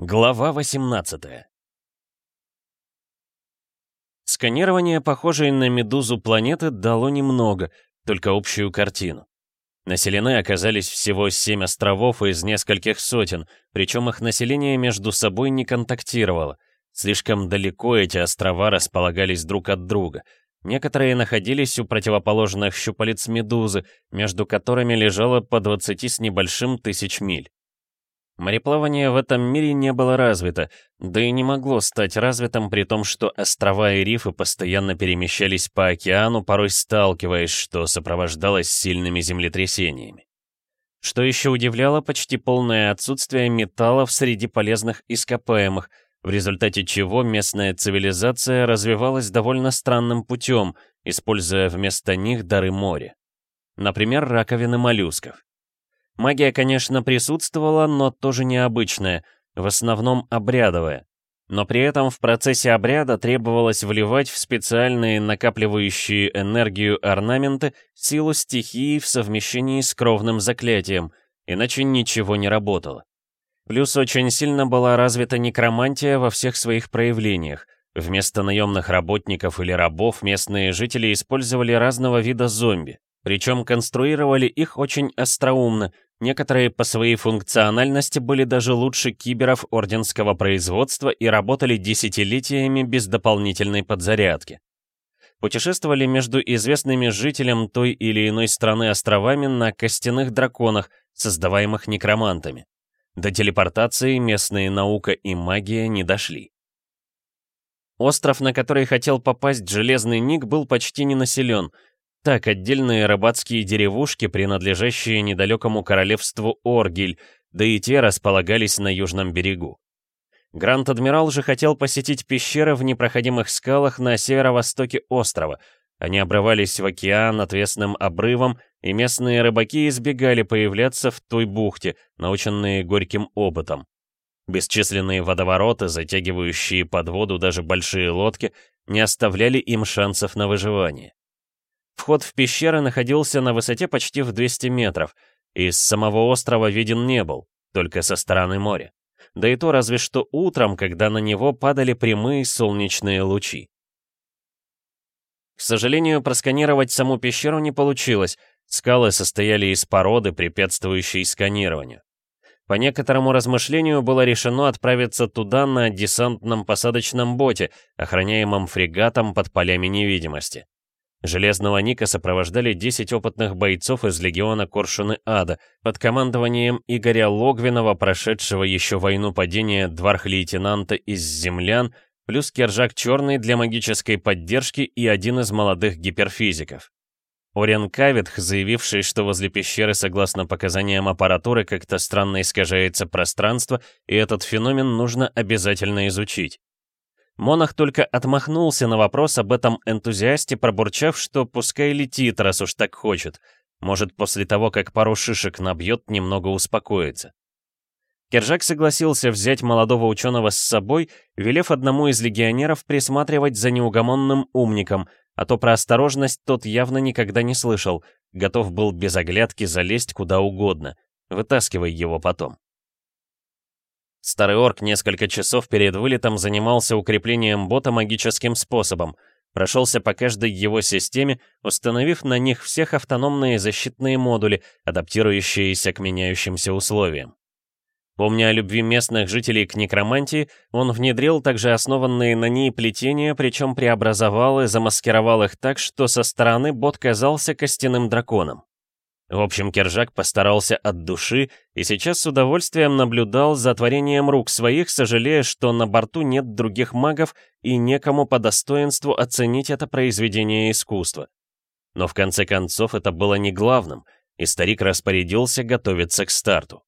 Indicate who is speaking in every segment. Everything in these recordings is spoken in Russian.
Speaker 1: Глава 18 Сканирование, похожей на медузу планеты, дало немного, только общую картину. Населены оказались всего семь островов из нескольких сотен, причем их население между собой не контактировало. Слишком далеко эти острова располагались друг от друга. Некоторые находились у противоположных щупалец Медузы, между которыми лежало по 20 с небольшим тысяч миль. Мореплавание в этом мире не было развито, да и не могло стать развитым при том, что острова и рифы постоянно перемещались по океану, порой сталкиваясь, что сопровождалось сильными землетрясениями. Что еще удивляло, почти полное отсутствие металлов среди полезных ископаемых, в результате чего местная цивилизация развивалась довольно странным путем, используя вместо них дары моря. Например, раковины моллюсков. Магия, конечно, присутствовала, но тоже необычная, в основном обрядовая. Но при этом в процессе обряда требовалось вливать в специальные накапливающие энергию орнаменты силу стихии в совмещении с кровным заклятием, иначе ничего не работало. Плюс очень сильно была развита некромантия во всех своих проявлениях. Вместо наемных работников или рабов местные жители использовали разного вида зомби. Причем конструировали их очень остроумно, некоторые по своей функциональности были даже лучше киберов орденского производства и работали десятилетиями без дополнительной подзарядки. Путешествовали между известными жителям той или иной страны островами на костяных драконах, создаваемых некромантами. До телепортации местные наука и магия не дошли. Остров, на который хотел попасть Железный Ник, был почти не населен — так, отдельные рыбацкие деревушки, принадлежащие недалекому королевству Оргиль, да и те располагались на южном берегу. Гранд-адмирал же хотел посетить пещеры в непроходимых скалах на северо-востоке острова. Они обрывались в океан отвесным обрывом, и местные рыбаки избегали появляться в той бухте, наученные горьким опытом. Бесчисленные водовороты, затягивающие под воду даже большие лодки, не оставляли им шансов на выживание. Вход в пещеры находился на высоте почти в 200 метров, и с самого острова виден не был, только со стороны моря. Да и то разве что утром, когда на него падали прямые солнечные лучи. К сожалению, просканировать саму пещеру не получилось, скалы состояли из породы, препятствующей сканированию. По некоторому размышлению было решено отправиться туда на десантном посадочном боте, охраняемом фрегатом под полями невидимости. Железного Ника сопровождали 10 опытных бойцов из легиона Коршуны Ада под командованием Игоря Логвинова, прошедшего еще войну падения дворх-лейтенанта из землян, плюс Кержак Черный для магической поддержки и один из молодых гиперфизиков. Ориен Кавитх, заявивший, что возле пещеры, согласно показаниям аппаратуры, как-то странно искажается пространство, и этот феномен нужно обязательно изучить. Монах только отмахнулся на вопрос об этом энтузиасте, пробурчав, что пускай летит, раз уж так хочет. Может, после того, как пару шишек набьет, немного успокоится. Кержак согласился взять молодого ученого с собой, велев одному из легионеров присматривать за неугомонным умником, а то про осторожность тот явно никогда не слышал, готов был без оглядки залезть куда угодно. Вытаскивай его потом. Старый орк несколько часов перед вылетом занимался укреплением бота магическим способом, прошелся по каждой его системе, установив на них всех автономные защитные модули, адаптирующиеся к меняющимся условиям. Помня о любви местных жителей к некромантии, он внедрил также основанные на ней плетения, причем преобразовал и замаскировал их так, что со стороны бот казался костяным драконом. В общем, Кержак постарался от души и сейчас с удовольствием наблюдал за творением рук своих, сожалея, что на борту нет других магов и некому по достоинству оценить это произведение искусства. Но в конце концов это было не главным, и старик распорядился готовиться к старту.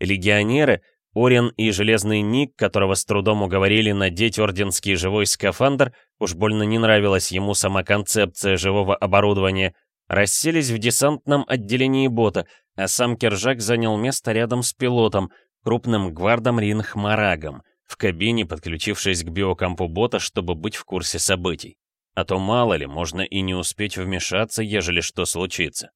Speaker 1: Легионеры, Орен и Железный Ник, которого с трудом уговорили надеть орденский живой скафандр, уж больно не нравилась ему сама концепция живого оборудования, расселись в десантном отделении бота, а сам Кержак занял место рядом с пилотом, крупным гвардом Ринхмарагом, в кабине, подключившись к биокампу бота, чтобы быть в курсе событий. А то мало ли, можно и не успеть вмешаться, ежели что случится.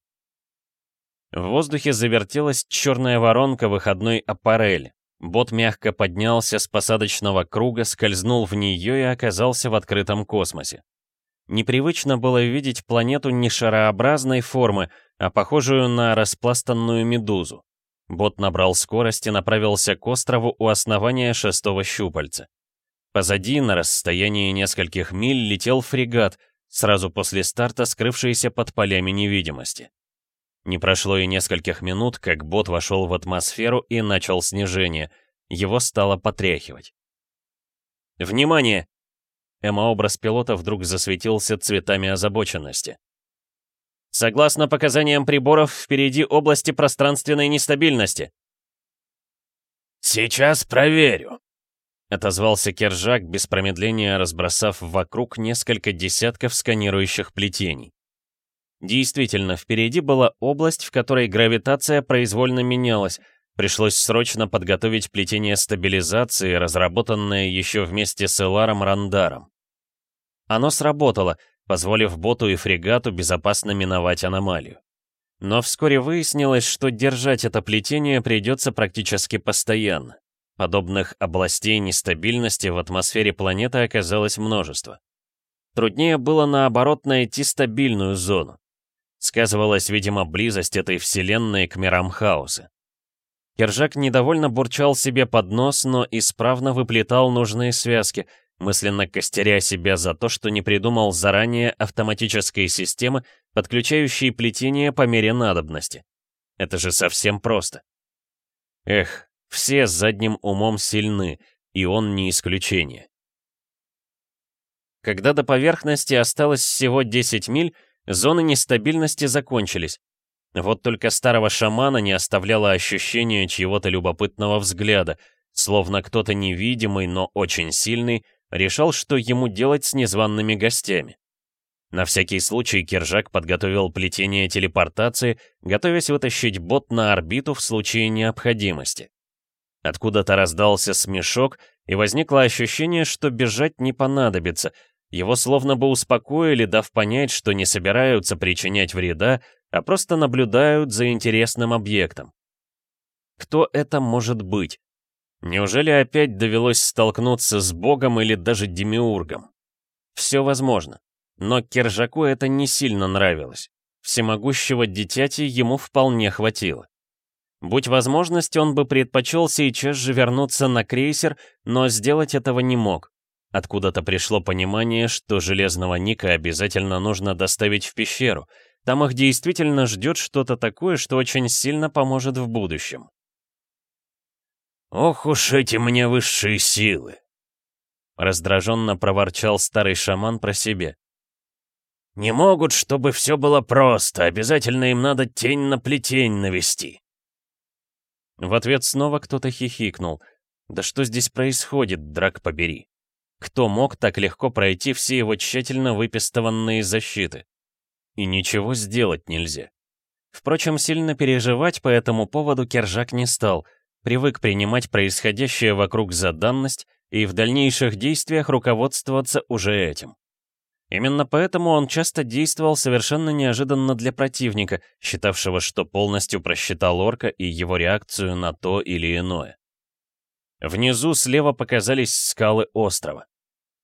Speaker 1: В воздухе завертелась черная воронка выходной аппарели. Бот мягко поднялся с посадочного круга, скользнул в нее и оказался в открытом космосе. Непривычно было видеть планету не шарообразной формы, а похожую на распластанную медузу. Бот набрал скорость и направился к острову у основания шестого щупальца. Позади, на расстоянии нескольких миль, летел фрегат, сразу после старта скрывшийся под полями невидимости. Не прошло и нескольких минут, как бот вошел в атмосферу и начал снижение. Его стало потряхивать. «Внимание!» Эмообраз пилота вдруг засветился цветами озабоченности. Согласно показаниям приборов, впереди области пространственной нестабильности.
Speaker 2: «Сейчас проверю», —
Speaker 1: отозвался Кержак, без промедления разбросав вокруг несколько десятков сканирующих плетений. Действительно, впереди была область, в которой гравитация произвольно менялась, пришлось срочно подготовить плетение стабилизации, разработанное еще вместе с Эларом Рандаром. Оно сработало — позволив боту и фрегату безопасно миновать аномалию. Но вскоре выяснилось, что держать это плетение придется практически постоянно. Подобных областей нестабильности в атмосфере планеты оказалось множество. Труднее было, наоборот, найти стабильную зону. Сказывалась, видимо, близость этой вселенной к мирам хаоса. Кержак недовольно бурчал себе под нос, но исправно выплетал нужные связки, мысленно костеря себя за то, что не придумал заранее автоматической системы, подключающей плетение по мере надобности. Это же совсем просто. Эх, все с задним умом сильны, и он не исключение. Когда до поверхности осталось всего 10 миль, зоны нестабильности закончились. Вот только старого шамана не оставляло ощущение чьего-то любопытного взгляда, словно кто-то невидимый, но очень сильный, решал, что ему делать с незваными гостями. На всякий случай Кержак подготовил плетение телепортации, готовясь вытащить бот на орбиту в случае необходимости. Откуда-то раздался смешок, и возникло ощущение, что бежать не понадобится. Его словно бы успокоили, дав понять, что не собираются причинять вреда, а просто наблюдают за интересным объектом. Кто это может быть? Неужели опять довелось столкнуться с богом или даже демиургом? Все возможно. Но Кержаку это не сильно нравилось. Всемогущего дитяти ему вполне хватило. Будь возможность, он бы предпочел сейчас же вернуться на крейсер, но сделать этого не мог. Откуда-то пришло понимание, что Железного Ника обязательно нужно доставить в пещеру. Там их действительно ждет что-то такое, что очень сильно поможет в будущем.
Speaker 2: «Ох уж эти мне высшие силы!»
Speaker 1: Раздраженно проворчал старый шаман про себя.
Speaker 2: «Не могут, чтобы все было просто, обязательно им надо тень на плетень навести».
Speaker 1: В ответ снова кто-то хихикнул. «Да что здесь происходит, драк побери?» Кто мог так легко пройти все его тщательно выпистованные защиты? И ничего сделать нельзя. Впрочем, сильно переживать по этому поводу Кержак не стал — привык принимать происходящее вокруг за данность и в дальнейших действиях руководствоваться уже этим. Именно поэтому он часто действовал совершенно неожиданно для противника, считавшего, что полностью просчитал орка и его реакцию на то или иное. Внизу слева показались скалы острова.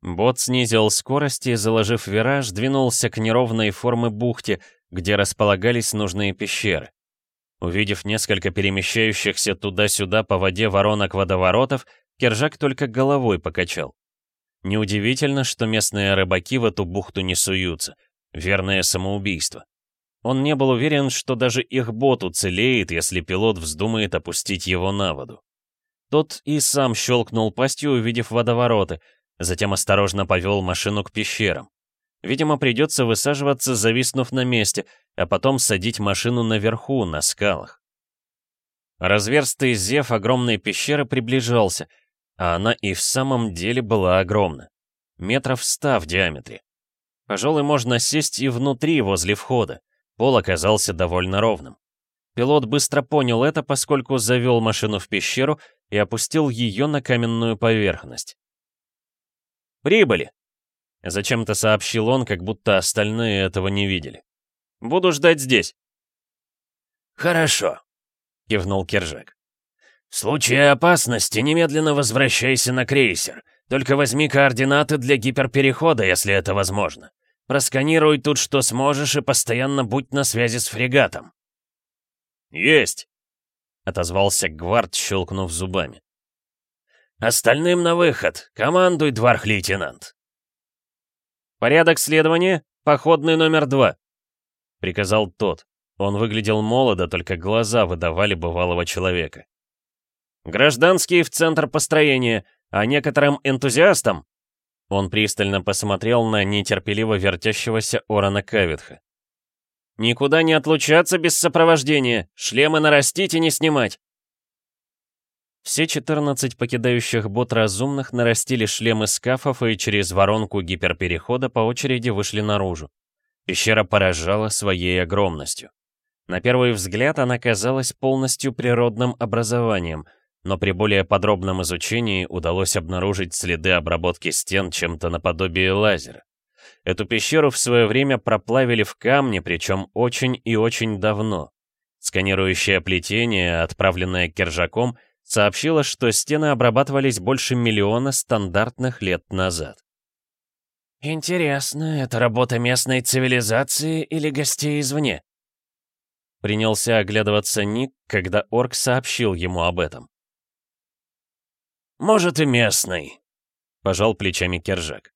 Speaker 1: Бот снизил скорость и, заложив вираж, двинулся к неровной формы бухте, где располагались нужные пещеры. Увидев несколько перемещающихся туда-сюда по воде воронок-водоворотов, Кержак только головой покачал. Неудивительно, что местные рыбаки в эту бухту не суются. Верное самоубийство. Он не был уверен, что даже их бот уцелеет, если пилот вздумает опустить его на воду. Тот и сам щелкнул пастью, увидев водовороты, затем осторожно повел машину к пещерам. Видимо, придется высаживаться, зависнув на месте, а потом садить машину наверху, на скалах. Разверстый зев огромной пещеры приближался, а она и в самом деле была огромна. Метров ста в диаметре. Пожалуй, можно сесть и внутри, возле входа. Пол оказался довольно ровным. Пилот быстро понял это, поскольку завел машину в пещеру и опустил ее на каменную поверхность. «Прибыли!» Зачем-то сообщил он, как будто остальные этого не видели. «Буду ждать здесь».
Speaker 2: «Хорошо», —
Speaker 1: кивнул Кержак.
Speaker 2: В случае опасности немедленно возвращайся на крейсер. Только возьми координаты для гиперперехода, если это возможно. Просканируй тут, что сможешь, и постоянно будь на связи с фрегатом».
Speaker 1: «Есть!» — отозвался Гвард, щелкнув зубами.
Speaker 2: «Остальным на выход. Командуй, дворх-лейтенант».
Speaker 1: «Порядок следования. Походный номер два», — приказал тот. Он выглядел молодо, только глаза выдавали бывалого человека. «Гражданские в центр построения, а некоторым энтузиастам...» Он пристально посмотрел на нетерпеливо вертящегося Орана Кавитха. «Никуда не отлучаться без сопровождения, шлемы нарастить и не снимать!» Все 14 покидающих бот разумных нарастили шлемы скафов и через воронку гиперперехода по очереди вышли наружу. Пещера поражала своей огромностью. На первый взгляд она казалась полностью природным образованием, но при более подробном изучении удалось обнаружить следы обработки стен чем-то наподобие лазера. Эту пещеру в свое время проплавили в камне, причем очень и очень давно. Сканирующее плетение, отправленное Кержаком, сообщило, что стены обрабатывались больше миллиона стандартных лет назад.
Speaker 2: «Интересно, это работа местной цивилизации или гостей извне?»
Speaker 1: Принялся оглядываться Ник, когда орк сообщил ему об этом.
Speaker 2: «Может, и местный», — пожал плечами Кержак.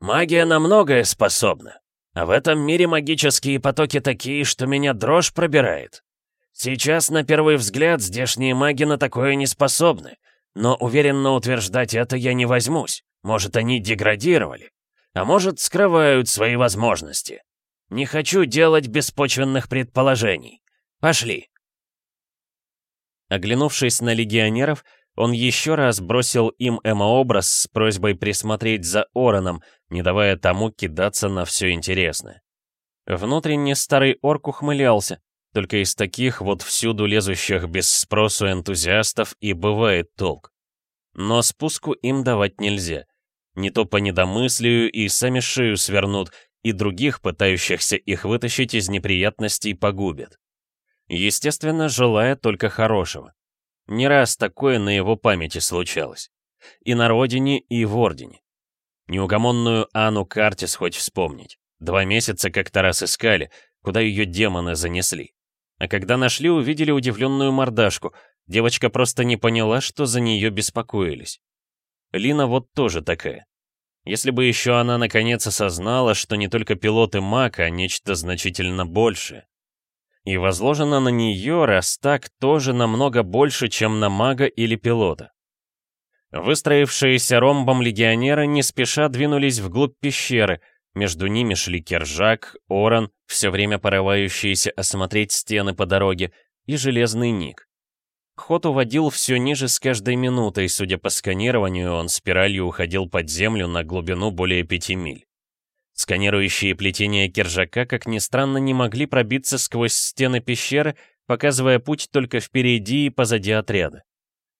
Speaker 2: «Магия на многое способна, а в этом мире магические потоки такие, что меня дрожь пробирает. Сейчас, на первый взгляд, здешние маги на такое не способны, но уверенно утверждать это я не возьмусь. Может, они деградировали, а может, скрывают свои возможности. Не хочу делать беспочвенных предположений. Пошли.
Speaker 1: Оглянувшись на легионеров, он еще раз бросил им эмообраз с просьбой присмотреть за Ороном, не давая тому кидаться на все интересное. Внутренне старый орк ухмылялся, только из таких вот всюду лезущих без спросу энтузиастов и бывает толк. Но спуску им давать нельзя. Не то по недомыслию и сами шею свернут, и других, пытающихся их вытащить из неприятностей, погубят. Естественно, желая только хорошего. Не раз такое на его памяти случалось. И на родине, и в Ордене. Неугомонную Анну Картис хоть вспомнить. Два месяца как-то раз искали, куда ее демоны занесли. А когда нашли, увидели удивленную мордашку. Девочка просто не поняла, что за нее беспокоились. Лина вот тоже такая. Если бы еще она наконец осознала, что не только пилоты маг, а нечто значительно большее. И возложено на нее, раз так, тоже намного больше, чем на мага или пилота. Выстроившиеся ромбом легионеры не спеша двинулись вглубь пещеры, между ними шли Кержак, Оран, все время порывающиеся осмотреть стены по дороге, и Железный Ник. Ход уводил все ниже с каждой минутой, судя по сканированию, он спиралью уходил под землю на глубину более пяти миль. Сканирующие плетения киржака, как ни странно, не могли пробиться сквозь стены пещеры, показывая путь только впереди и позади отряда.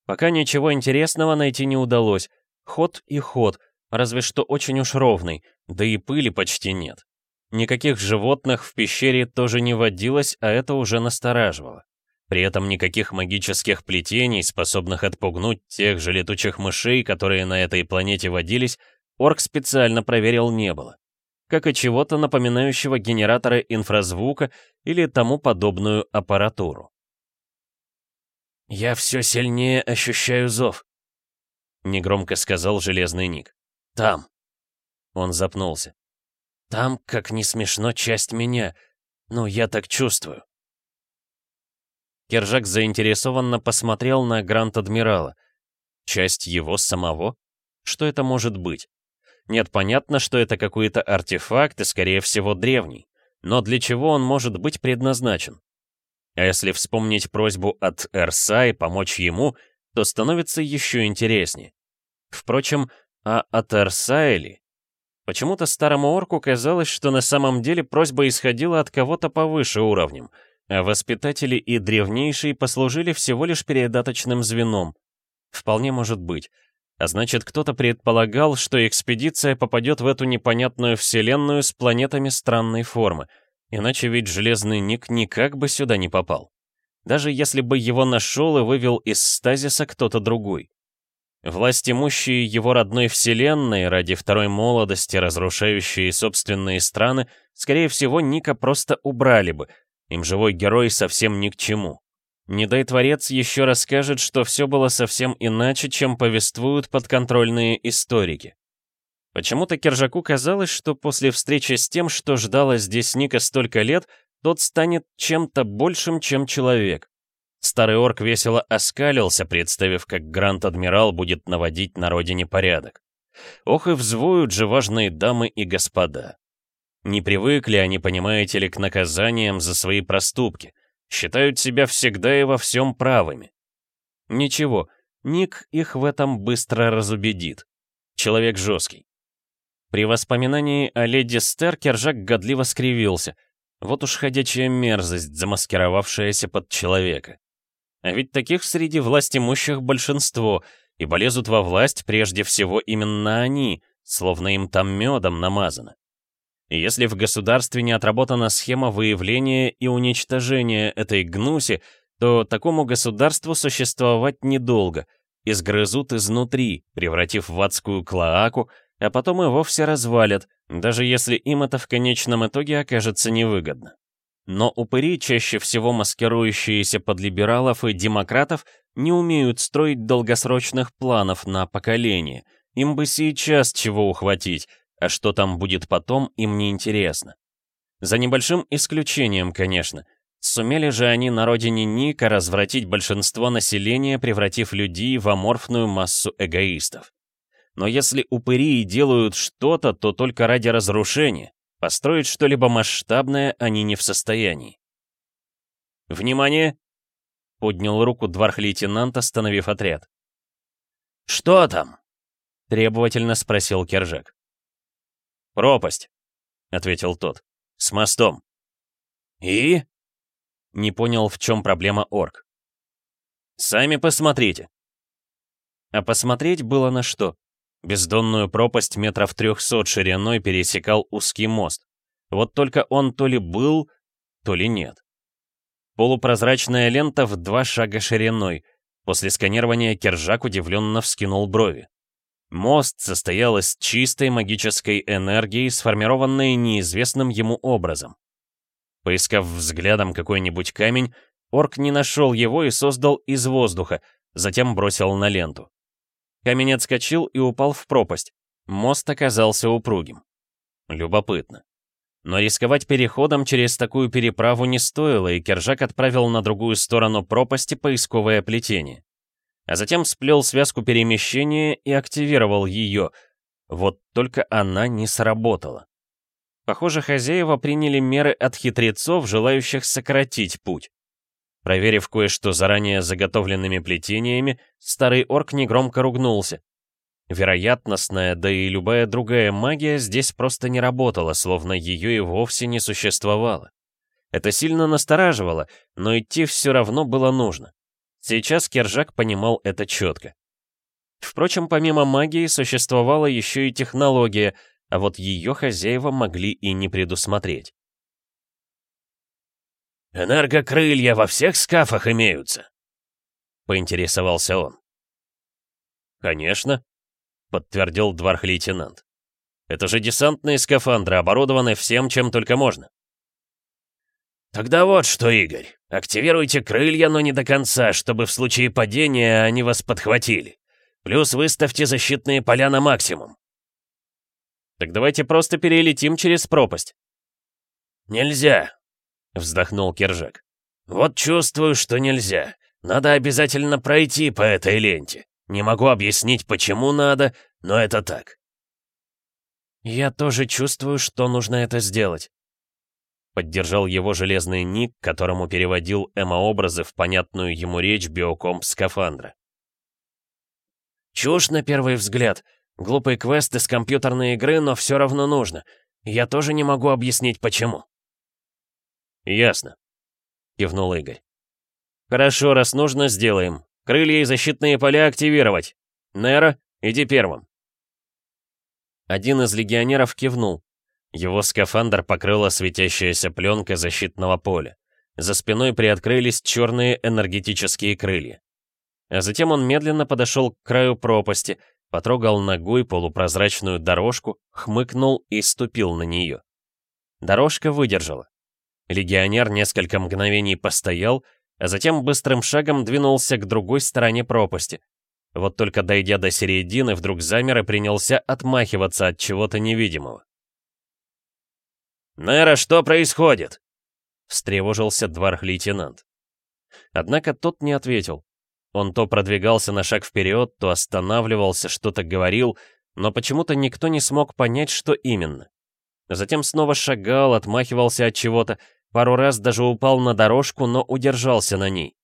Speaker 1: Пока ничего интересного найти не удалось. Ход и ход, разве что очень уж ровный, да и пыли почти нет. Никаких животных в пещере тоже не водилось, а это уже настораживало. При этом никаких магических плетений, способных отпугнуть тех же летучих мышей, которые на этой планете водились, Орк специально проверил не было. Как и чего-то напоминающего генераторы инфразвука или тому подобную аппаратуру.
Speaker 2: «Я все сильнее ощущаю зов», — негромко сказал Железный Ник. «Там». Он запнулся. «Там, как не смешно, часть меня. Ну, я так чувствую».
Speaker 1: Кержак заинтересованно посмотрел на Гранд-Адмирала. Часть его самого? Что это может быть? Нет, понятно, что это какой-то артефакт и, скорее всего, древний. Но для чего он может быть предназначен? А если вспомнить просьбу от Эрсай помочь ему, то становится еще интереснее. Впрочем, а от Эрсай ли? Почему-то старому орку казалось, что на самом деле просьба исходила от кого-то повыше уровнем — а воспитатели и древнейшие послужили всего лишь передаточным звеном. Вполне может быть. А значит, кто-то предполагал, что экспедиция попадет в эту непонятную вселенную с планетами странной формы. Иначе ведь Железный Ник никак бы сюда не попал. даже если бы его нашел и вывел из стазиса кто-то другой. Власть имущие его родной вселенной, ради второй молодости, разрушающие собственные страны, скорее всего, Ника просто убрали бы, им живой герой совсем ни к чему. Не дай творец еще расскажет, что все было совсем иначе, чем повествуют подконтрольные историки. Почему-то Кержаку казалось, что после встречи с тем, что ждало здесь Ника столько лет, тот станет чем-то большим, чем человек. Старый орк весело оскалился, представив, как Гранд-Адмирал будет наводить на родине порядок. Ох и взвоют же важные дамы и господа. Не привыкли они, понимаете ли, к наказаниям за свои проступки. Считают себя всегда и во всем правыми. Ничего, Ник их в этом быстро разубедит. Человек жесткий. При воспоминании о леди Стер Кержак годливо скривился. Вот уж ходячая мерзость, замаскировавшаяся под человека. А ведь таких среди власть имущих большинство, и полезут во власть прежде всего именно они, словно им там медом намазано. И если в государстве не отработана схема выявления и уничтожения этой гнуси, то такому государству существовать недолго, изгрызут изнутри, превратив в адскую клоаку, а потом и вовсе развалят, даже если им это в конечном итоге окажется невыгодно. Но упыри, чаще всего маскирующиеся под либералов и демократов, не умеют строить долгосрочных планов на поколение. Им бы сейчас чего ухватить, а что там будет потом, им не интересно. За небольшим исключением, конечно. Сумели же они на родине Ника развратить большинство населения, превратив людей в аморфную массу эгоистов. Но если упыри и делают что-то, то только ради разрушения, Построить что-либо масштабное они не в состоянии. «Внимание!» — поднял руку дворх-лейтенант, остановив отряд.
Speaker 2: «Что там?»
Speaker 1: — требовательно спросил Кержак. «Пропасть», — ответил тот, — «с мостом».
Speaker 2: «И?»
Speaker 1: — не понял, в чем проблема орк. «Сами посмотрите». А посмотреть было на что. Бездонную пропасть метров трехсот шириной пересекал узкий мост. Вот только он то ли был, то ли нет. Полупрозрачная лента в два шага шириной. После сканирования Кержак удивленно вскинул брови. Мост состоял из чистой магической энергии, сформированной неизвестным ему образом. Поискав взглядом какой-нибудь камень, орк не нашел его и создал из воздуха, затем бросил на ленту. Камень отскочил и упал в пропасть. Мост оказался упругим. Любопытно. Но рисковать переходом через такую переправу не стоило, и Кержак отправил на другую сторону пропасти поисковое плетение. А затем сплел связку перемещения и активировал ее. Вот только она не сработала. Похоже, хозяева приняли меры от хитрецов, желающих сократить путь. Проверив кое-что заранее заготовленными плетениями, старый орк негромко ругнулся. Вероятностная, да и любая другая магия здесь просто не работала, словно ее и вовсе не существовало. Это сильно настораживало, но идти все равно было нужно. Сейчас Кержак понимал это четко. Впрочем, помимо магии существовала еще и технология, а вот ее хозяева могли и не предусмотреть.
Speaker 2: «Энергокрылья во всех скафах имеются?» — поинтересовался он.
Speaker 1: «Конечно», — подтвердил дворх-лейтенант. «Это же десантные скафандры, оборудованы всем, чем только можно».
Speaker 2: «Тогда вот что, Игорь, активируйте крылья, но не до конца, чтобы в случае падения они вас подхватили. Плюс выставьте защитные поля на максимум».
Speaker 1: «Так давайте просто перелетим через пропасть».
Speaker 2: «Нельзя, — вздохнул Кержак. «Вот чувствую, что нельзя. Надо обязательно пройти по этой ленте. Не могу объяснить, почему надо, но это так».
Speaker 1: «Я тоже чувствую, что нужно это сделать», — поддержал его железный ник, которому переводил эмо-образы в понятную ему речь биокомп скафандра.
Speaker 2: «Чушь на первый взгляд. Глупый квест из компьютерной игры, но все равно нужно. Я тоже не могу объяснить, почему».
Speaker 1: «Ясно», — кивнул Игорь. «Хорошо, раз нужно, сделаем. Крылья и защитные поля активировать. Нера, иди первым». Один из легионеров кивнул. Его скафандр покрыла светящаяся пленка защитного поля. За спиной приоткрылись черные энергетические крылья. А затем он медленно подошел к краю пропасти, потрогал ногой полупрозрачную дорожку, хмыкнул и ступил на нее. Дорожка выдержала. Легионер несколько мгновений постоял, а затем быстрым шагом двинулся к другой стороне пропасти. Вот только дойдя до середины, вдруг замер и принялся отмахиваться от чего-то невидимого.
Speaker 2: «Нера, что происходит?»
Speaker 1: — встревожился дворх-лейтенант. Однако тот не ответил. Он то продвигался на шаг вперед, то останавливался, что-то говорил, но почему-то никто не смог понять, что именно. Затем снова шагал, отмахивался от чего-то, пару раз даже упал на дорожку, но удержался на ней.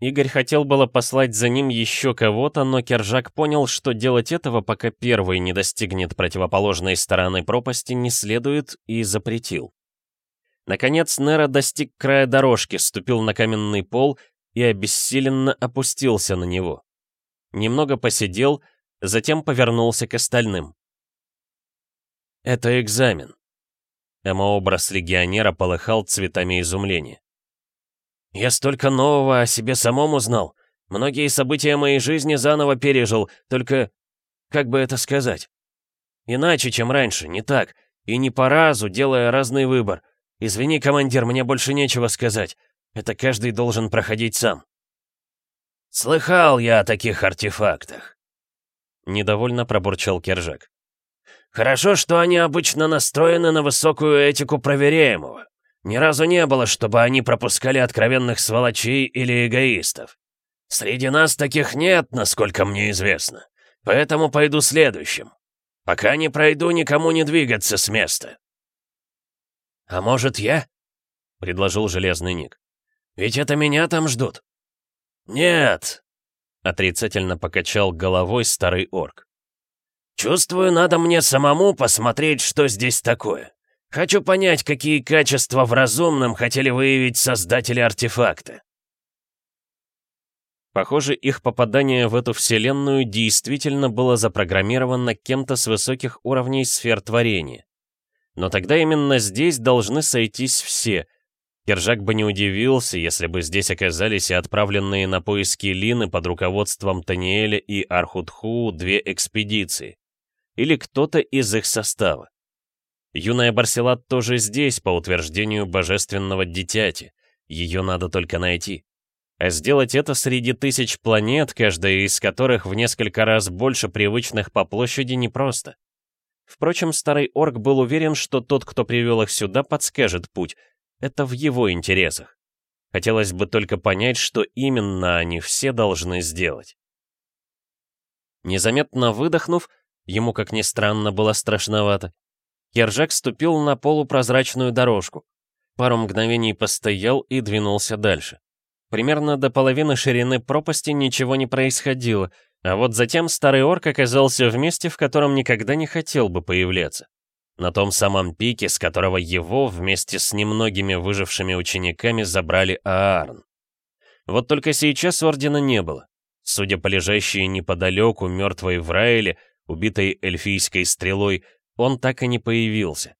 Speaker 1: Игорь хотел было послать за ним еще кого-то, но Кержак понял, что делать этого, пока первый не достигнет противоположной стороны пропасти, не следует, и запретил. Наконец Нера достиг края дорожки, ступил на каменный пол и обессиленно опустился на него. Немного посидел, затем повернулся к остальным. «Это экзамен». Эмообраз легионера полыхал цветами изумления. Я столько нового о себе самом узнал. Многие события моей жизни заново пережил, только... Как бы это сказать? Иначе, чем раньше, не так. И не по разу, делая разный выбор. Извини, командир, мне больше нечего сказать. Это каждый должен проходить сам.
Speaker 2: Слыхал я о таких артефактах.
Speaker 1: Недовольно пробурчал Кержак.
Speaker 2: Хорошо, что они обычно настроены на высокую этику проверяемого. Ни разу не было, чтобы они пропускали откровенных сволочей или эгоистов. Среди нас таких нет, насколько мне известно. Поэтому пойду следующим. Пока не пройду, никому не двигаться с места. «А может, я?» — предложил Железный Ник. «Ведь это меня там ждут». «Нет», — отрицательно покачал головой старый орк. «Чувствую, надо мне самому посмотреть, что здесь такое. Хочу понять, какие качества в разумном хотели выявить создатели артефакта.
Speaker 1: Похоже, их попадание в эту вселенную действительно было запрограммировано кем-то с высоких уровней сфер творения. Но тогда именно здесь должны сойтись все. Кержак бы не удивился, если бы здесь оказались и отправленные на поиски Лины под руководством Таниэля и Архутху две экспедиции. Или кто-то из их состава. Юная Барселат тоже здесь, по утверждению божественного дитяти. Ее надо только найти. А сделать это среди тысяч планет, каждая из которых в несколько раз больше привычных по площади, непросто. Впрочем, старый орк был уверен, что тот, кто привел их сюда, подскажет путь. Это в его интересах. Хотелось бы только понять, что именно они все должны сделать. Незаметно выдохнув, ему, как ни странно, было страшновато, Кержак ступил на полупрозрачную дорожку. Пару мгновений постоял и двинулся дальше. Примерно до половины ширины пропасти ничего не происходило, а вот затем старый орк оказался в месте, в котором никогда не хотел бы появляться. На том самом пике, с которого его вместе с немногими выжившими учениками забрали Аарн. Вот только сейчас Ордена не было. Судя по лежащей неподалеку мертвой Врайле, убитой эльфийской стрелой, он так и не появился.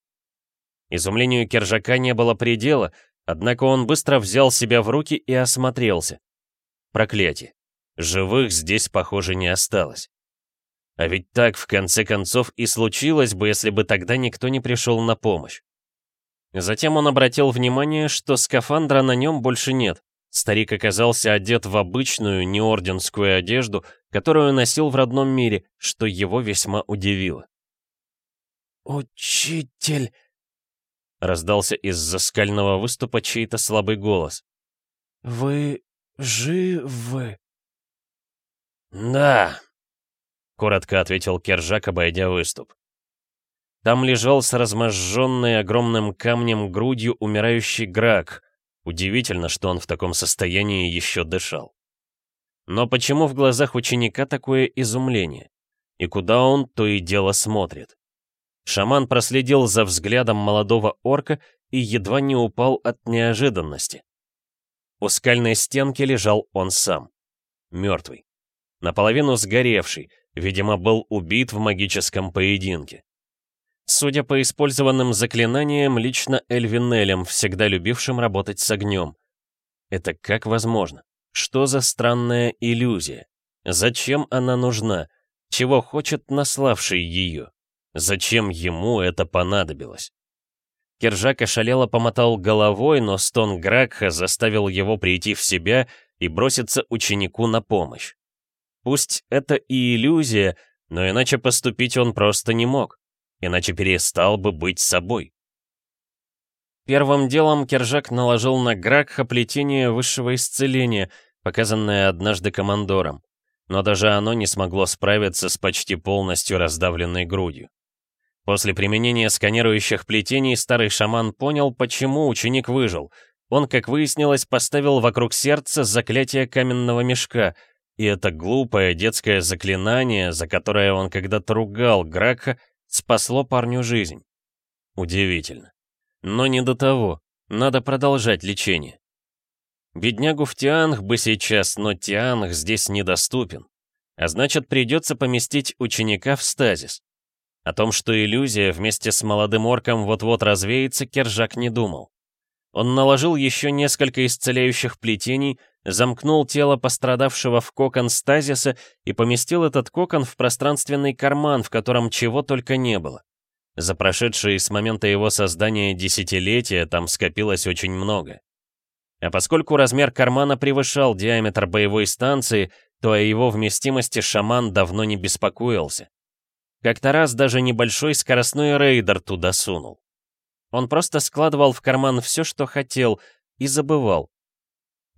Speaker 1: Изумлению Кержака не было предела, однако он быстро взял себя в руки и осмотрелся. Проклятие. Живых здесь, похоже, не осталось. А ведь так, в конце концов, и случилось бы, если бы тогда никто не пришел на помощь. Затем он обратил внимание, что скафандра на нем больше нет. Старик оказался одет в обычную, неорденскую одежду, которую носил в родном мире, что его весьма удивило.
Speaker 3: «Учитель!»
Speaker 1: Раздался из-за скального выступа чей-то слабый голос.
Speaker 3: «Вы живы?»
Speaker 2: «Да», —
Speaker 1: коротко ответил Кержак, обойдя выступ. Там лежал с разможженной огромным камнем грудью умирающий Грак. Удивительно, что он в таком состоянии еще дышал. Но почему в глазах ученика такое изумление? И куда он то и дело смотрит? Шаман проследил за взглядом молодого орка и едва не упал от неожиданности. У скальной стенки лежал он сам. Мертвый. Наполовину сгоревший, видимо, был убит в магическом поединке. Судя по использованным заклинаниям, лично Эльвинелем, всегда любившим работать с огнем. Это как возможно? Что за странная иллюзия? Зачем она нужна? Чего хочет наславший ее? Зачем ему это понадобилось? Кержак ошалело помотал головой, но стон Гракха заставил его прийти в себя и броситься ученику на помощь. Пусть это и иллюзия, но иначе поступить он просто не мог, иначе перестал бы быть собой. Первым делом Кержак наложил на Гракха плетение высшего исцеления, показанное однажды командором, но даже оно не смогло справиться с почти полностью раздавленной грудью. После применения сканирующих плетений старый шаман понял, почему ученик выжил. Он, как выяснилось, поставил вокруг сердца заклятие каменного мешка, и это глупое детское заклинание, за которое он когда-то ругал Гракха, спасло парню жизнь. Удивительно. Но не до того. Надо продолжать лечение. Беднягу в Тианг бы сейчас, но Тианг здесь недоступен. А значит, придется поместить ученика в стазис. О том, что иллюзия вместе с молодым орком вот-вот развеется, Кержак не думал. Он наложил еще несколько исцеляющих плетений, замкнул тело пострадавшего в кокон стазиса и поместил этот кокон в пространственный карман, в котором чего только не было. За прошедшие с момента его создания десятилетия там скопилось очень много. А поскольку размер кармана превышал диаметр боевой станции, то о его вместимости шаман давно не беспокоился. Как-то раз даже небольшой скоростной рейдер туда сунул. Он просто складывал в карман все, что хотел, и забывал.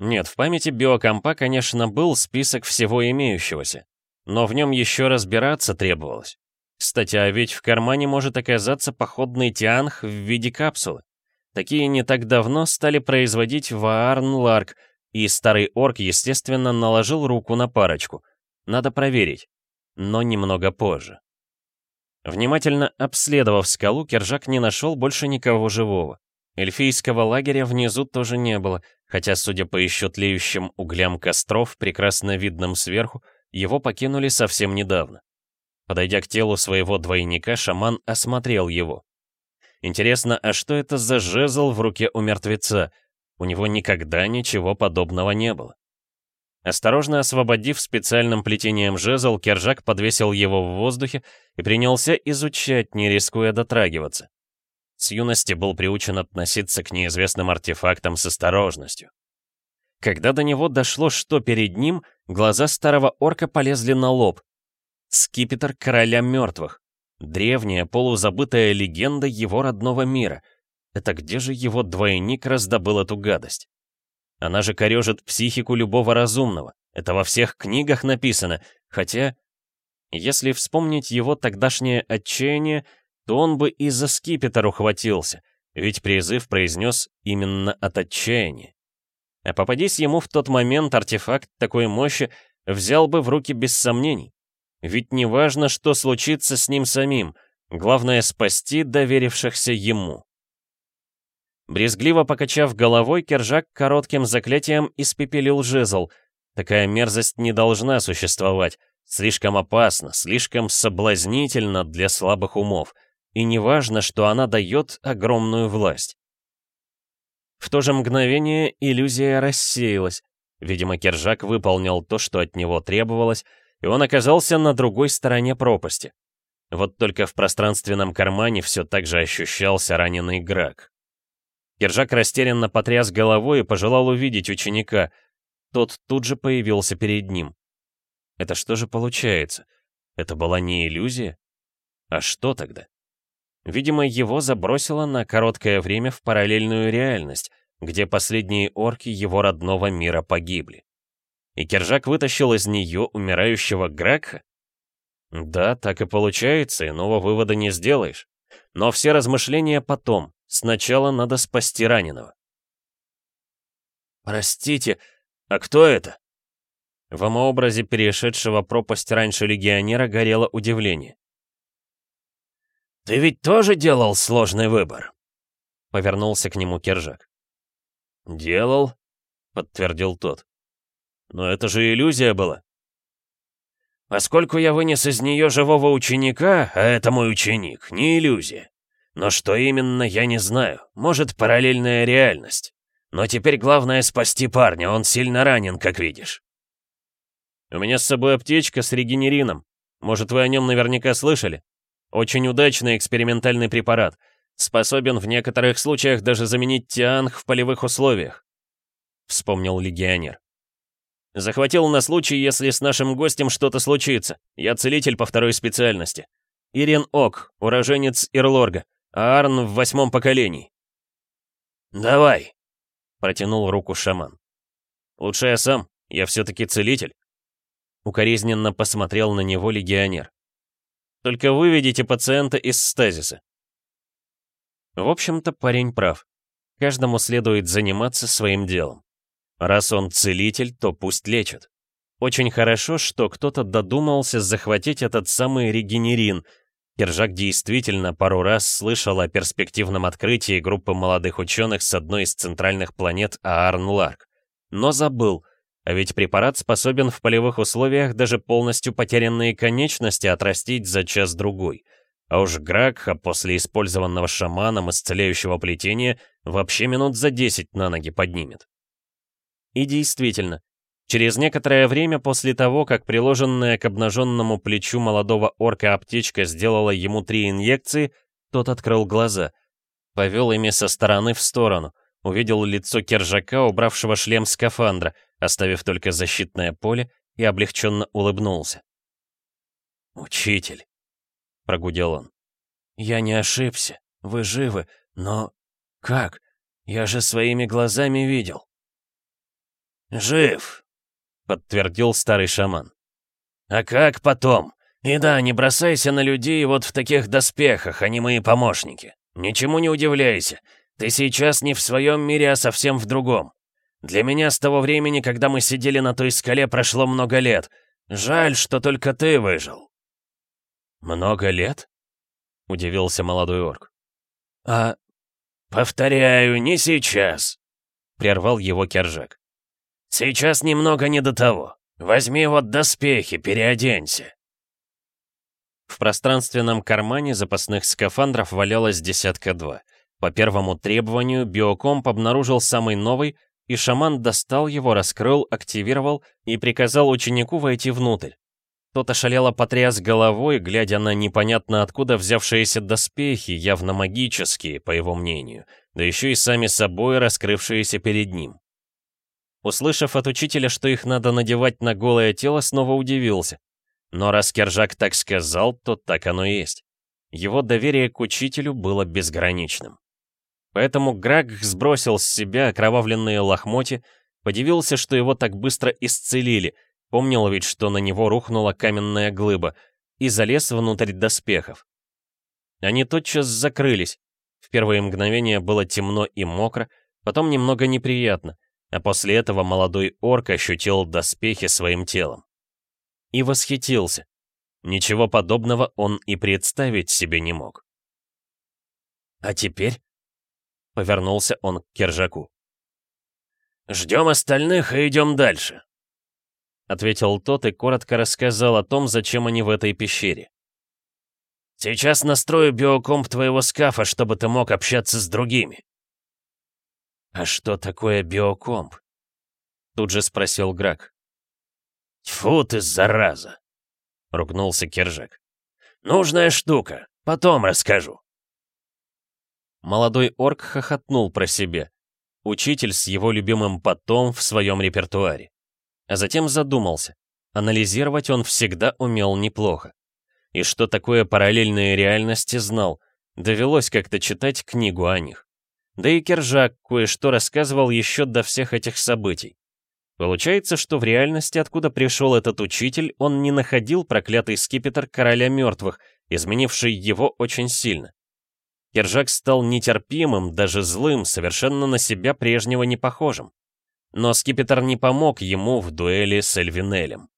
Speaker 1: Нет, в памяти биокомпа, конечно, был список всего имеющегося, но в нем еще разбираться требовалось. Кстати, а ведь в кармане может оказаться походный тианг в виде капсулы. Такие не так давно стали производить в Аарн-Ларк, и старый орк, естественно, наложил руку на парочку. Надо проверить, но немного позже. Внимательно обследовав скалу, Кержак не нашел больше никого живого. Эльфийского лагеря внизу тоже не было, хотя, судя по еще тлеющим углям костров, прекрасно видным сверху, его покинули совсем недавно. Подойдя к телу своего двойника, шаман осмотрел его. Интересно, а что это за жезл в руке у мертвеца? У него никогда ничего подобного не было. Осторожно освободив специальным плетением жезл, Кержак подвесил его в воздухе и принялся изучать, не рискуя дотрагиваться. С юности был приучен относиться к неизвестным артефактам с осторожностью. Когда до него дошло, что перед ним, глаза старого орка полезли на лоб. Скипетр короля мертвых. Древняя, полузабытая легенда его родного мира. Это где же его двойник раздобыл эту гадость? Она же корежит психику любого разумного. Это во всех книгах написано. Хотя, если вспомнить его тогдашнее отчаяние, то он бы и за скипетр ухватился, ведь призыв произнес именно от отчаяния. А попадись ему в тот момент артефакт такой мощи, взял бы в руки без сомнений. Ведь не важно, что случится с ним самим, главное спасти доверившихся ему. Брезгливо покачав головой, Кержак коротким заклятием испепелил жезл. Такая мерзость не должна существовать. Слишком опасно, слишком соблазнительно для слабых умов. И не важно, что она дает огромную власть. В то же мгновение иллюзия рассеялась. Видимо, Кержак выполнил то, что от него требовалось, и он оказался на другой стороне пропасти. Вот только в пространственном кармане все так же ощущался раненый Грак. Кержак растерянно потряс головой и пожелал увидеть ученика. Тот тут же появился перед ним. Это что же получается? Это была не иллюзия? А что тогда? Видимо, его забросило на короткое время в параллельную реальность, где последние орки его родного мира погибли. И Кержак вытащил из нее умирающего Гракха? Да, так и получается, иного вывода не сделаешь. Но все размышления потом, Сначала надо спасти раненого. «Простите, а кто это?» В образе перешедшего пропасть раньше легионера горело удивление. «Ты ведь тоже делал сложный выбор?» Повернулся к нему Кержак. «Делал», — подтвердил тот. «Но это же иллюзия была».
Speaker 2: Поскольку я вынес из нее живого ученика, а это мой ученик, не иллюзия. Но что именно, я не знаю. Может, параллельная реальность. Но теперь главное спасти парня, он сильно ранен, как видишь.
Speaker 1: У меня с собой аптечка с регенерином. Может, вы о нем наверняка слышали? Очень удачный экспериментальный препарат. Способен в некоторых случаях даже заменить тианг в полевых условиях. Вспомнил легионер. Захватил на случай, если с нашим гостем что-то случится. Я целитель по второй специальности. Ирен Ок, уроженец Ирлорга, а Арн в восьмом поколении.
Speaker 2: «Давай», —
Speaker 1: протянул руку шаман. «Лучше я сам, я все-таки целитель». Укоризненно посмотрел на него легионер. «Только выведите пациента из стазиса». В общем-то, парень прав. Каждому следует заниматься своим делом. Раз он целитель, то пусть лечит. Очень хорошо, что кто-то додумался захватить этот самый регенерин. Кержак действительно пару раз слышал о перспективном открытии группы молодых ученых с одной из центральных планет Аарн-Ларк. Но забыл, а ведь препарат способен в полевых условиях даже полностью потерянные конечности отрастить за час-другой. А уж Гракха после использованного шаманом исцеляющего плетения вообще минут за 10 на ноги поднимет. И действительно, через некоторое время после того, как приложенная к обнаженному плечу молодого орка аптечка сделала ему три инъекции, тот открыл глаза. Повел ими со стороны в сторону, увидел лицо кержака, убравшего шлем скафандра, оставив только защитное поле, и облегченно улыбнулся.
Speaker 2: «Учитель», —
Speaker 1: прогудел он, —
Speaker 2: «я не ошибся, вы живы, но... как? Я же своими глазами видел». «Жив», — подтвердил старый шаман. «А как потом? И да, не бросайся на людей вот в таких доспехах, они мои помощники. Ничему не удивляйся. Ты сейчас не в своем мире, а совсем в другом. Для меня с того времени, когда мы сидели на той скале, прошло много лет. Жаль, что только ты выжил».
Speaker 1: «Много лет?» — удивился молодой орк.
Speaker 2: «А...» «Повторяю, не сейчас», — прервал его Кержак. «Сейчас немного не до того. Возьми вот доспехи, переоденься».
Speaker 1: В пространственном кармане запасных скафандров валялось десятка два. По первому требованию биокомп обнаружил самый новый, и шаман достал его, раскрыл, активировал и приказал ученику войти внутрь. Тот ошалело потряс головой, глядя на непонятно откуда взявшиеся доспехи, явно магические, по его мнению, да еще и сами собой раскрывшиеся перед ним. Услышав от учителя, что их надо надевать на голое тело, снова удивился. Но раз Кержак так сказал, то так оно и есть. Его доверие к учителю было безграничным. Поэтому Граг сбросил с себя окровавленные лохмотья, подивился, что его так быстро исцелили, помнил ведь, что на него рухнула каменная глыба, и залез внутрь доспехов. Они тотчас закрылись. В первые мгновения было темно и мокро, потом немного неприятно — а после этого молодой орк ощутил доспехи своим телом. И восхитился. Ничего подобного он и представить себе не мог. «А теперь?» — повернулся он к Кержаку.
Speaker 2: «Ждем остальных и идем дальше», — ответил тот и коротко рассказал о том, зачем они в этой пещере. «Сейчас настрою биокомп твоего скафа, чтобы ты мог общаться с другими.
Speaker 1: «А что такое биокомп?» Тут же спросил Грак.
Speaker 2: «Тьфу ты, зараза!» — ругнулся Кержак. «Нужная штука, потом расскажу».
Speaker 1: Молодой орк хохотнул про себя. Учитель с его любимым «потом» в своем репертуаре. А затем задумался. Анализировать он всегда умел неплохо. И что такое параллельные реальности знал. Довелось как-то читать книгу о них. Да и Кержак кое-что рассказывал еще до всех этих событий. Получается, что в реальности, откуда пришел этот учитель, он не находил проклятый скипетр короля мертвых, изменивший его очень сильно. Кержак стал нетерпимым, даже злым, совершенно на себя прежнего не похожим. Но скипетр не помог ему в дуэли с Эльвинелем.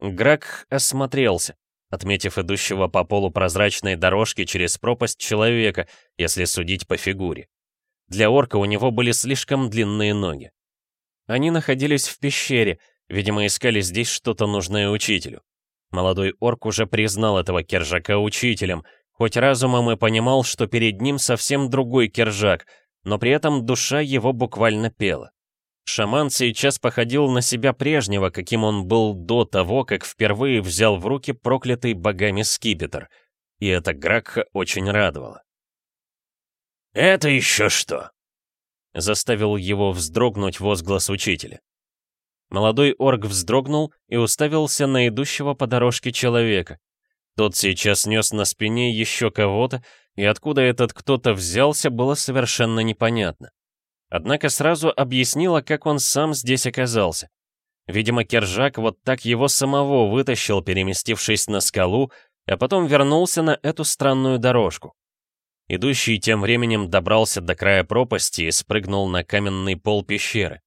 Speaker 1: Грак осмотрелся отметив идущего по полупрозрачной дорожке через пропасть человека, если судить по фигуре. Для орка у него были слишком длинные ноги. Они находились в пещере, Видимо, искали здесь что-то нужное учителю. Молодой орк уже признал этого кержака учителем, хоть разумом и понимал, что перед ним совсем другой кержак, но при этом душа его буквально пела. Шаман сейчас походил на себя прежнего, каким он был до того, как впервые взял в руки проклятый богами скипетр. И это Гракха очень радовало.
Speaker 2: «Это еще что?»
Speaker 1: Заставил его вздрогнуть возглас учителя. Молодой орк вздрогнул и уставился на идущего по дорожке человека. Тот сейчас нес на спине еще кого-то, и откуда этот кто-то взялся, было совершенно непонятно. Однако сразу объяснила, как он сам здесь оказался. Видимо, Кержак вот так его самого вытащил, переместившись на скалу, а потом вернулся на эту странную дорожку. Идущий тем временем добрался до края пропасти и спрыгнул на каменный пол пещеры.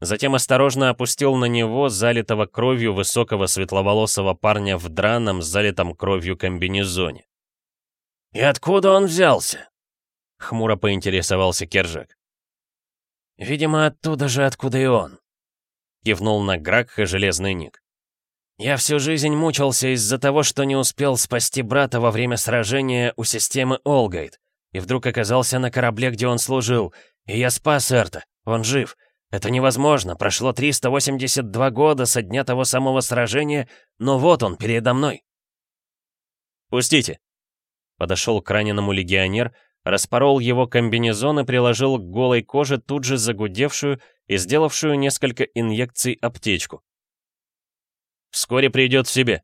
Speaker 1: Затем осторожно опустил на него залитого кровью высокого светловолосого парня в драном, залитом кровью комбинезоне.
Speaker 2: «И откуда он взялся?»
Speaker 1: — хмуро поинтересовался Кержак.
Speaker 2: «Видимо, оттуда же, откуда и он», — кивнул на Гракха железный ник. «Я всю жизнь мучился из-за того, что не успел спасти брата во время сражения у системы Олгайт, и вдруг оказался на корабле, где он служил, и я спас Эрта, он жив». Это невозможно, прошло 382 года со дня того самого сражения, но вот он передо мной.
Speaker 1: «Пустите!» Подошел к раненому легионер, распорол его комбинезон и приложил к голой коже тут же загудевшую и сделавшую несколько инъекций аптечку. «Вскоре придет в себе».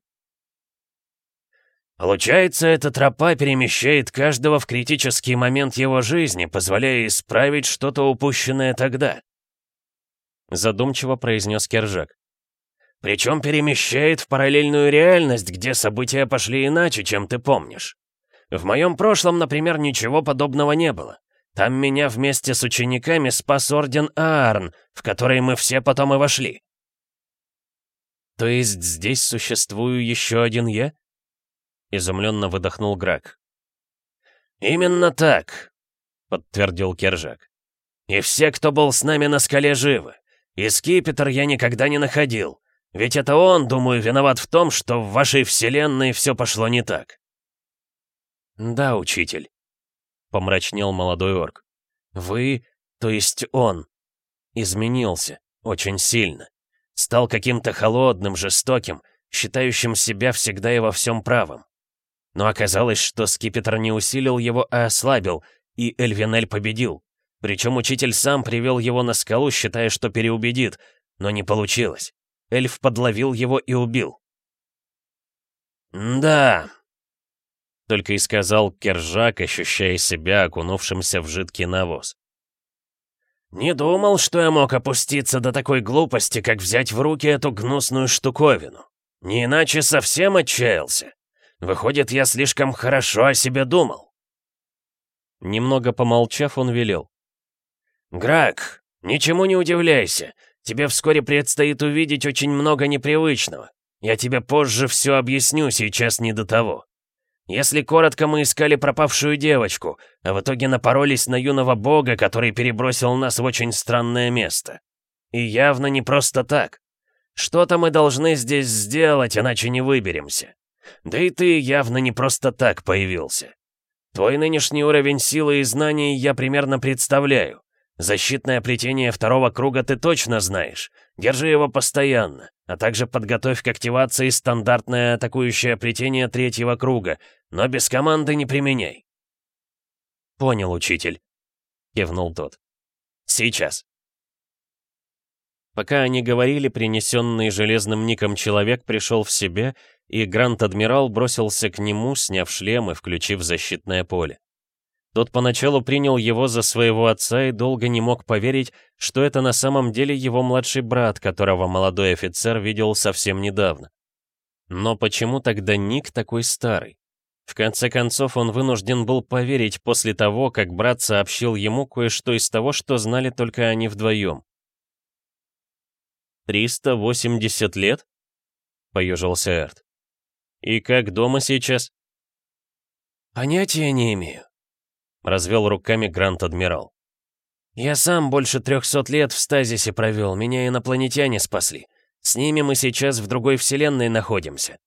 Speaker 2: Получается, эта тропа перемещает каждого в критический момент его жизни, позволяя исправить что-то упущенное тогда.
Speaker 1: Задумчиво произнес Кержак.
Speaker 2: Причем перемещает в параллельную реальность, где события пошли иначе, чем ты помнишь. В моем прошлом, например, ничего подобного не было. Там меня вместе с учениками спас Орден Аарн, в который мы все потом и вошли.
Speaker 1: То есть здесь существую еще один я? Изумленно выдохнул Грак.
Speaker 2: Именно так, подтвердил Кержак. И все, кто был с нами на скале, живы. И скипетр я никогда не находил. Ведь это он, думаю, виноват в том, что в вашей вселенной все пошло не так.
Speaker 1: Да, учитель, помрачнел молодой орк. Вы, то есть он, изменился очень сильно. Стал каким-то холодным, жестоким, считающим себя всегда и во всем правым. Но оказалось, что скипетр не усилил его, а ослабил, и Эльвинель победил. Причем учитель сам привел его на скалу, считая, что переубедит, но не получилось. Эльф подловил его и убил.
Speaker 2: «Да», —
Speaker 1: только и сказал Кержак, ощущая себя окунувшимся в жидкий навоз.
Speaker 2: «Не думал, что я мог опуститься до такой глупости, как взять в руки эту гнусную штуковину. Не иначе совсем отчаялся. Выходит, я слишком хорошо о себе думал».
Speaker 1: Немного помолчав, он велел.
Speaker 2: «Грак, ничему не удивляйся. Тебе вскоре предстоит увидеть очень много непривычного. Я тебе позже все объясню, сейчас не до того. Если коротко, мы искали пропавшую девочку, а в итоге напоролись на юного бога, который перебросил нас в очень странное место. И явно не просто так. Что-то мы должны здесь сделать, иначе не выберемся. Да и ты явно не просто так появился. Твой нынешний уровень силы и знаний я примерно представляю. Защитное плетение второго круга ты точно знаешь. Держи его постоянно, а также подготовь к активации стандартное атакующее плетение третьего круга, но без команды не применяй.
Speaker 1: Понял, учитель. Кивнул тот. Сейчас. Пока они говорили, принесенный железным ником человек пришел в себя, и Грант-адмирал бросился к нему, сняв шлем и включив защитное поле. Тот поначалу принял его за своего отца и долго не мог поверить, что это на самом деле его младший брат, которого молодой офицер видел совсем недавно. Но почему тогда Ник такой старый? В конце концов, он вынужден был поверить после того, как брат сообщил ему кое-что из того, что знали только они вдвоем. «Триста восемьдесят лет?» — поежился Эрт. «И как дома сейчас?»
Speaker 2: «Понятия не имею»,
Speaker 1: Развел руками Грант-адмирал.
Speaker 2: «Я сам больше трехсот лет в стазисе провел, меня инопланетяне спасли. С ними мы сейчас в другой вселенной находимся».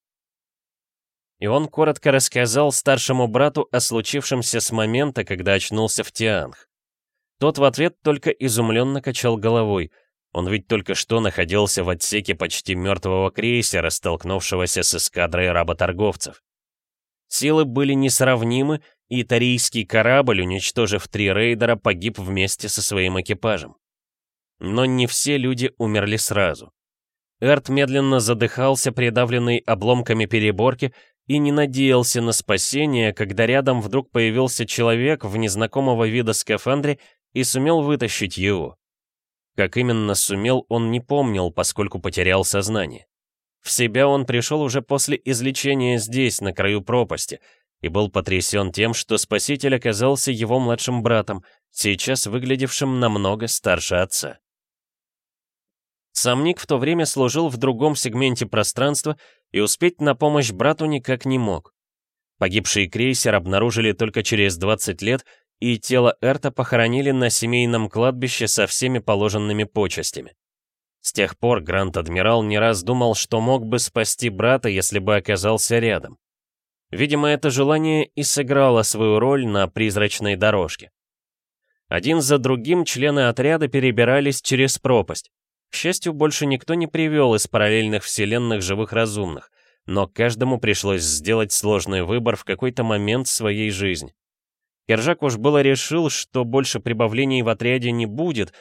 Speaker 1: И он коротко рассказал старшему брату о случившемся с момента, когда очнулся в Тианг. Тот в ответ только изумленно качал головой. Он ведь только что находился в отсеке почти мертвого крейсера, столкнувшегося с эскадрой работорговцев. Силы были несравнимы, и тарийский корабль, уничтожив три рейдера, погиб вместе со своим экипажем. Но не все люди умерли сразу. Эрт медленно задыхался, придавленный обломками переборки, и не надеялся на спасение, когда рядом вдруг появился человек в незнакомого вида скафандре и сумел вытащить его. Как именно сумел, он не помнил, поскольку потерял сознание. В себя он пришел уже после излечения здесь, на краю пропасти, и был потрясен тем, что спаситель оказался его младшим братом, сейчас выглядевшим намного старше отца. Сам Ник в то время служил в другом сегменте пространства и успеть на помощь брату никак не мог. Погибший крейсер обнаружили только через 20 лет, и тело Эрта похоронили на семейном кладбище со всеми положенными почестями. С тех пор Грант-адмирал не раз думал, что мог бы спасти брата, если бы оказался рядом. Видимо, это желание и сыграло свою роль на призрачной дорожке. Один за другим члены отряда перебирались через пропасть, к счастью, больше никто не привел из параллельных вселенных живых разумных, но каждому пришлось сделать сложный выбор в какой-то момент своей жизни. Кержак уж было решил, что больше прибавлений в отряде не будет,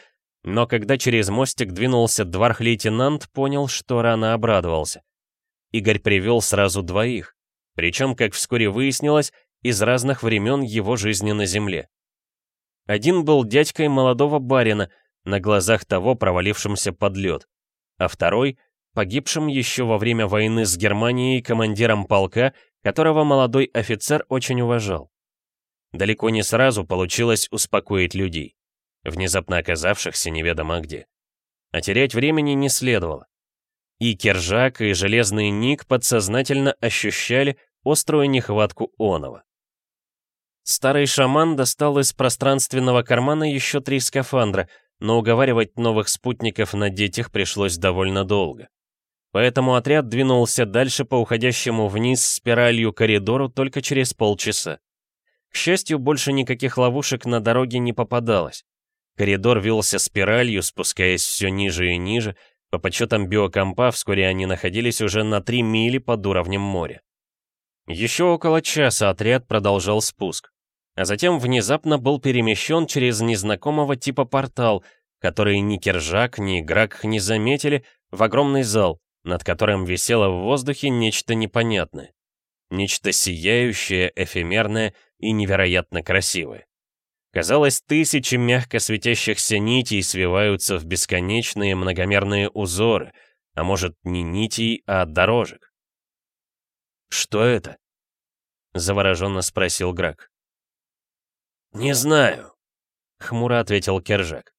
Speaker 1: но когда через мостик двинулся дворх-лейтенант, понял, что рано обрадовался. Игорь привел сразу двоих, причем, как вскоре выяснилось, из разных времен его жизни на земле. Один был дядькой молодого барина — на глазах того провалившимся под лед, а второй — погибшим еще во время войны с Германией командиром полка, которого молодой офицер очень уважал. Далеко не сразу получилось успокоить людей, внезапно оказавшихся неведомо где. А терять времени не следовало. И Кержак, и Железный Ник подсознательно ощущали острую нехватку оного. Старый шаман достал из пространственного кармана еще три скафандра — но уговаривать новых спутников надеть их пришлось довольно долго. Поэтому отряд двинулся дальше по уходящему вниз спиралью коридору только через полчаса. К счастью, больше никаких ловушек на дороге не попадалось. Коридор вился спиралью, спускаясь все ниже и ниже. По подсчетам биокомпа, вскоре они находились уже на 3 мили под уровнем моря. Еще около часа отряд продолжал спуск а затем внезапно был перемещен через незнакомого типа портал, который ни Кержак, ни Грак не заметили, в огромный зал, над которым висело в воздухе нечто непонятное. Нечто сияющее, эфемерное и невероятно красивое. Казалось, тысячи мягко светящихся нитей свиваются в бесконечные многомерные узоры, а может, не нитей, а дорожек. «Что это?» — завороженно спросил Грак.
Speaker 2: «Не знаю», — хмуро ответил Кержак.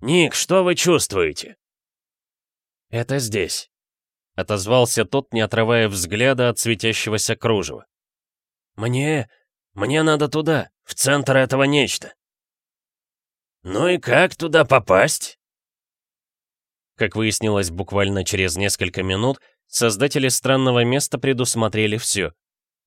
Speaker 2: «Ник, что вы чувствуете?»
Speaker 1: «Это здесь», — отозвался тот, не отрывая взгляда от светящегося кружева.
Speaker 2: «Мне... мне надо туда, в центр этого нечто». «Ну и как туда попасть?»
Speaker 1: Как выяснилось буквально через несколько минут, создатели странного места предусмотрели все.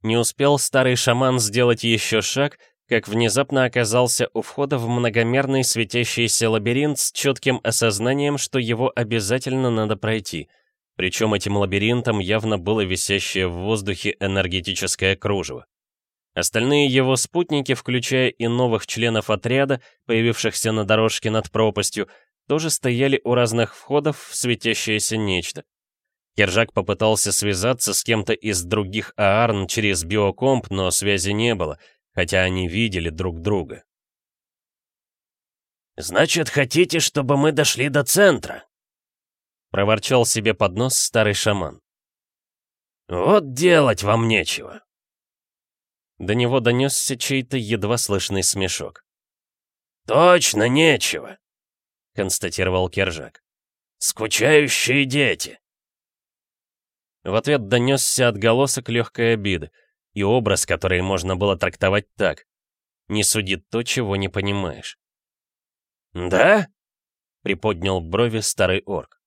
Speaker 1: Не успел старый шаман сделать еще шаг, как внезапно оказался у входа в многомерный светящийся лабиринт с четким осознанием, что его обязательно надо пройти. Причем этим лабиринтом явно было висящее в воздухе энергетическое кружево. Остальные его спутники, включая и новых членов отряда, появившихся на дорожке над пропастью, тоже стояли у разных входов в светящееся нечто. Кержак попытался связаться с кем-то из других Аарн через биокомп, но связи не было — хотя они видели друг друга.
Speaker 2: «Значит, хотите, чтобы мы дошли до центра?»
Speaker 1: — проворчал себе под нос старый шаман.
Speaker 2: «Вот делать вам нечего!»
Speaker 1: До него донесся чей-то едва слышный смешок.
Speaker 2: «Точно нечего!»
Speaker 1: — констатировал Кержак.
Speaker 2: «Скучающие дети!»
Speaker 1: В ответ донесся отголосок легкой обиды и образ, который можно было трактовать так. Не суди то, чего не понимаешь.
Speaker 2: «Да?»
Speaker 1: — приподнял брови старый орк.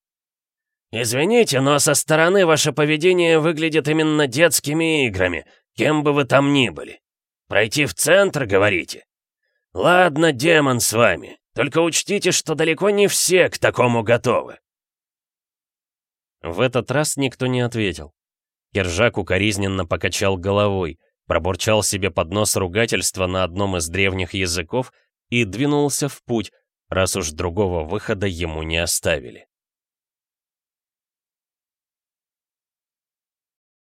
Speaker 2: «Извините, но со стороны ваше поведение выглядит именно детскими играми, кем бы вы там ни были. Пройти в центр, говорите? Ладно, демон с вами, только учтите, что далеко не все к такому готовы».
Speaker 1: В этот раз никто не ответил. Кержак укоризненно покачал головой, пробурчал себе под нос ругательства на одном из древних языков и двинулся в путь, раз уж другого выхода ему не оставили.